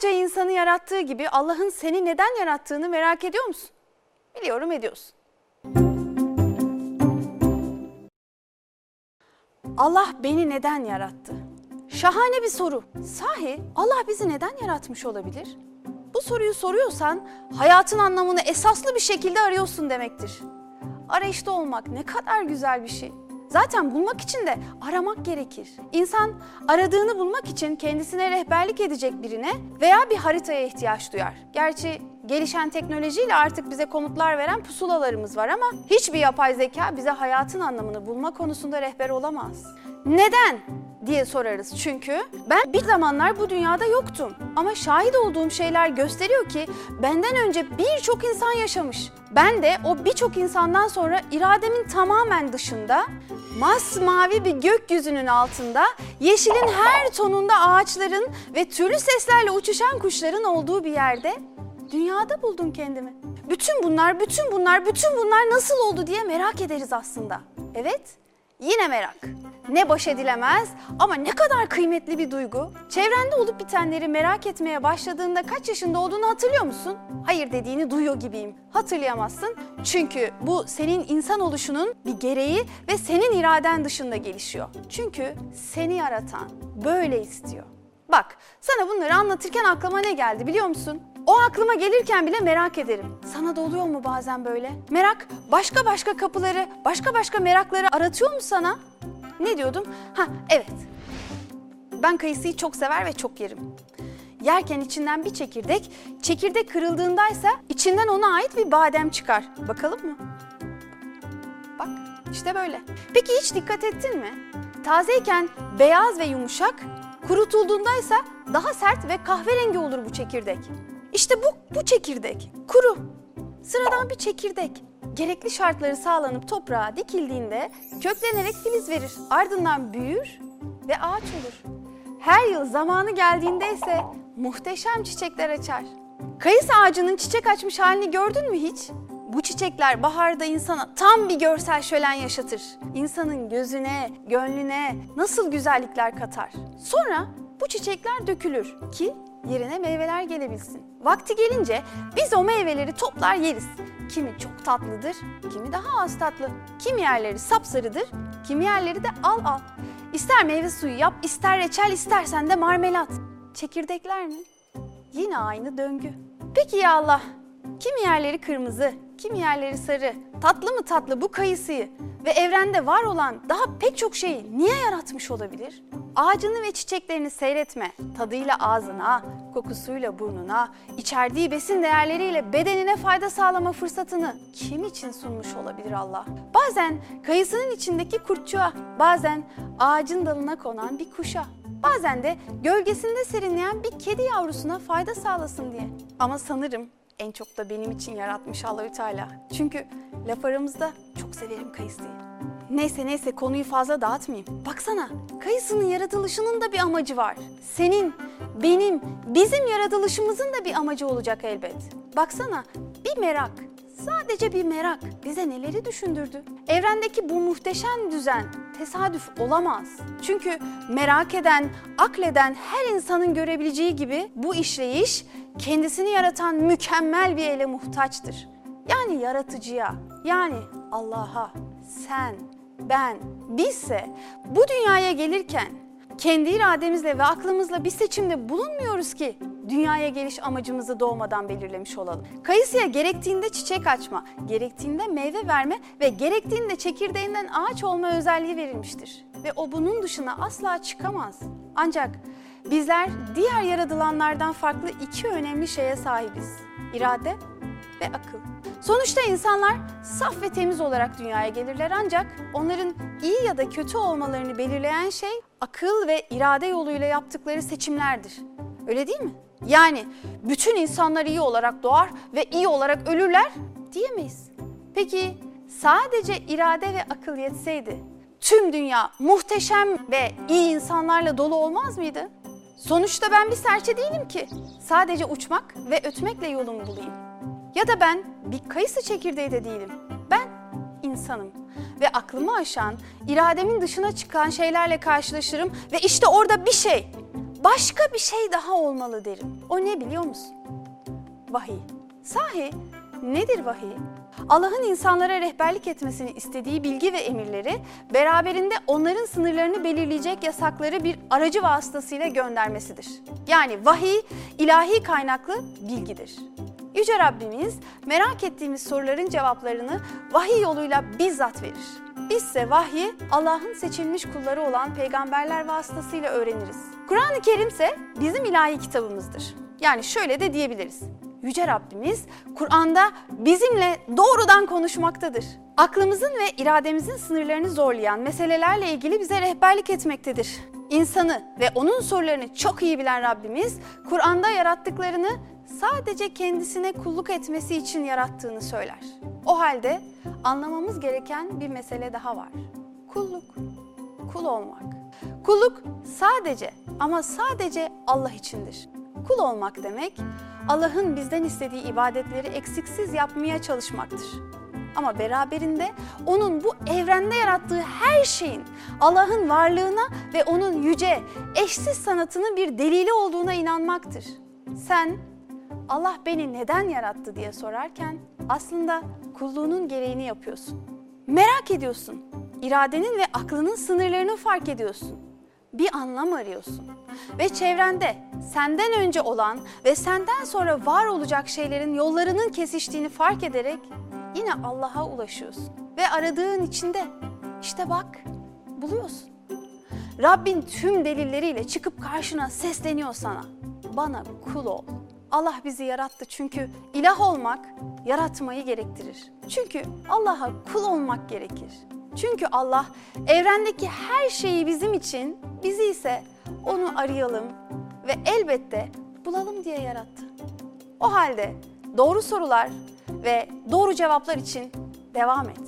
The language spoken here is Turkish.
insanı yarattığı gibi Allah'ın seni neden yarattığını merak ediyor musun? Biliyorum ediyorsun. Allah beni neden yarattı? Şahane bir soru. Sahi Allah bizi neden yaratmış olabilir? Bu soruyu soruyorsan hayatın anlamını esaslı bir şekilde arıyorsun demektir. Arayışta olmak ne kadar güzel bir şey. Zaten bulmak için de aramak gerekir. İnsan aradığını bulmak için kendisine rehberlik edecek birine veya bir haritaya ihtiyaç duyar. Gerçi gelişen teknolojiyle artık bize komutlar veren pusulalarımız var ama hiçbir yapay zeka bize hayatın anlamını bulma konusunda rehber olamaz. Neden? diye sorarız. Çünkü ben bir zamanlar bu dünyada yoktum. Ama şahit olduğum şeyler gösteriyor ki benden önce birçok insan yaşamış. Ben de o birçok insandan sonra irademin tamamen dışında, masmavi bir gökyüzünün altında, yeşilin her tonunda ağaçların ve türlü seslerle uçuşan kuşların olduğu bir yerde dünyada buldum kendimi. Bütün bunlar, bütün bunlar, bütün bunlar nasıl oldu diye merak ederiz aslında. Evet, Yine merak. Ne baş edilemez ama ne kadar kıymetli bir duygu. Çevrende olup bitenleri merak etmeye başladığında kaç yaşında olduğunu hatırlıyor musun? Hayır dediğini duyuyor gibiyim. Hatırlayamazsın. Çünkü bu senin insan oluşunun bir gereği ve senin iraden dışında gelişiyor. Çünkü seni yaratan böyle istiyor. Bak sana bunları anlatırken aklıma ne geldi biliyor musun? O aklıma gelirken bile merak ederim. Sana da oluyor mu bazen böyle? Merak başka başka kapıları, başka başka merakları aratıyor mu sana? Ne diyordum? Ha evet. Ben kayısıyı çok sever ve çok yerim. Yerken içinden bir çekirdek, çekirdek kırıldığındaysa içinden ona ait bir badem çıkar. Bakalım mı? Bak işte böyle. Peki hiç dikkat ettin mi? Tazeyken beyaz ve yumuşak, kurutulduğundaysa daha sert ve kahverengi olur bu çekirdek. İşte bu, bu çekirdek. Kuru. Sıradan bir çekirdek. Gerekli şartları sağlanıp toprağa dikildiğinde köklenerek filiz verir. Ardından büyür ve ağaç olur. Her yıl zamanı geldiğinde ise muhteşem çiçekler açar. Kayısı ağacının çiçek açmış halini gördün mü hiç? Bu çiçekler baharda insana tam bir görsel şölen yaşatır. İnsanın gözüne, gönlüne nasıl güzellikler katar. Sonra bu çiçekler dökülür ki yerine meyveler gelebilsin. Vakti gelince biz o meyveleri toplar yeriz. Kimi çok tatlıdır, kimi daha az tatlı. Kimi yerleri sapsarıdır, kimi yerleri de al al. İster meyve suyu yap, ister reçel, istersen de marmelat. Çekirdekler mi? Yine aynı döngü. Peki ya Allah, kimi yerleri kırmızı, kimi yerleri sarı. Tatlı mı tatlı bu kayısıyı ve evrende var olan daha pek çok şeyi niye yaratmış olabilir? Ağacını ve çiçeklerini seyretme, tadıyla ağzına, kokusuyla burnuna, içerdiği besin değerleriyle bedenine fayda sağlama fırsatını kim için sunmuş olabilir Allah? Bazen kayısının içindeki kurtçuğa, bazen ağacın dalına konan bir kuşa, bazen de gölgesinde serinleyen bir kedi yavrusuna fayda sağlasın diye. Ama sanırım en çok da benim için yaratmış Allahü Teala. Çünkü laf aramızda çok severim kayısıyı. Neyse neyse konuyu fazla dağıtmayayım. Baksana kayısının yaratılışının da bir amacı var. Senin, benim, bizim yaratılışımızın da bir amacı olacak elbet. Baksana bir merak, sadece bir merak bize neleri düşündürdü? Evrendeki bu muhteşem düzen tesadüf olamaz. Çünkü merak eden, akleden her insanın görebileceği gibi bu işleyiş kendisini yaratan mükemmel bir ele muhtaçtır. Yani yaratıcıya, yani Allah'a, sen, ben, bizse bu dünyaya gelirken kendi irademizle ve aklımızla bir seçimde bulunmuyoruz ki dünyaya geliş amacımızı doğmadan belirlemiş olalım. Kayısıya gerektiğinde çiçek açma, gerektiğinde meyve verme ve gerektiğinde çekirdeğinden ağaç olma özelliği verilmiştir. Ve o bunun dışına asla çıkamaz. Ancak bizler diğer yaratılanlardan farklı iki önemli şeye sahibiz. İrade ve akıl. Sonuçta insanlar saf ve temiz olarak dünyaya gelirler ancak onların iyi ya da kötü olmalarını belirleyen şey akıl ve irade yoluyla yaptıkları seçimlerdir. Öyle değil mi? Yani bütün insanlar iyi olarak doğar ve iyi olarak ölürler diyemeyiz. Peki sadece irade ve akıl yetseydi tüm dünya muhteşem ve iyi insanlarla dolu olmaz mıydı? Sonuçta ben bir serçe değilim ki. Sadece uçmak ve ötmekle yolumu bulayım. Ya da ben bir kayısı çekirdeği de değilim. Ben insanım ve aklımı aşan, irademin dışına çıkan şeylerle karşılaşırım ve işte orada bir şey, başka bir şey daha olmalı derim. O ne biliyor musun? Vahiy. Sahi nedir vahiy? Allah'ın insanlara rehberlik etmesini istediği bilgi ve emirleri beraberinde onların sınırlarını belirleyecek yasakları bir aracı vasıtasıyla göndermesidir. Yani vahiy ilahi kaynaklı bilgidir. Yüce Rabbimiz merak ettiğimiz soruların cevaplarını vahiy yoluyla bizzat verir. Bizse vahyi Allah'ın seçilmiş kulları olan peygamberler vasıtasıyla öğreniriz. Kur'an-ı Kerim ise bizim ilahi kitabımızdır. Yani şöyle de diyebiliriz. Yüce Rabbimiz Kur'an'da bizimle doğrudan konuşmaktadır. Aklımızın ve irademizin sınırlarını zorlayan meselelerle ilgili bize rehberlik etmektedir. İnsanı ve onun sorularını çok iyi bilen Rabbimiz Kur'an'da yarattıklarını sadece kendisine kulluk etmesi için yarattığını söyler. O halde anlamamız gereken bir mesele daha var. Kulluk, kul olmak. Kulluk sadece ama sadece Allah içindir. Kul olmak demek Allah'ın bizden istediği ibadetleri eksiksiz yapmaya çalışmaktır. Ama beraberinde onun bu evrende yarattığı her şeyin Allah'ın varlığına ve onun yüce, eşsiz sanatının bir delili olduğuna inanmaktır. Sen Allah beni neden yarattı diye sorarken aslında kulluğunun gereğini yapıyorsun. Merak ediyorsun. İradenin ve aklının sınırlarını fark ediyorsun. Bir anlam arıyorsun. Ve çevrende senden önce olan ve senden sonra var olacak şeylerin yollarının kesiştiğini fark ederek yine Allah'a ulaşıyorsun. Ve aradığın içinde işte bak buluyorsun. Rabbin tüm delilleriyle çıkıp karşına sesleniyor sana. Bana kul ol. Allah bizi yarattı çünkü ilah olmak yaratmayı gerektirir. Çünkü Allah'a kul olmak gerekir. Çünkü Allah evrendeki her şeyi bizim için, bizi ise onu arayalım ve elbette bulalım diye yarattı. O halde doğru sorular ve doğru cevaplar için devam et.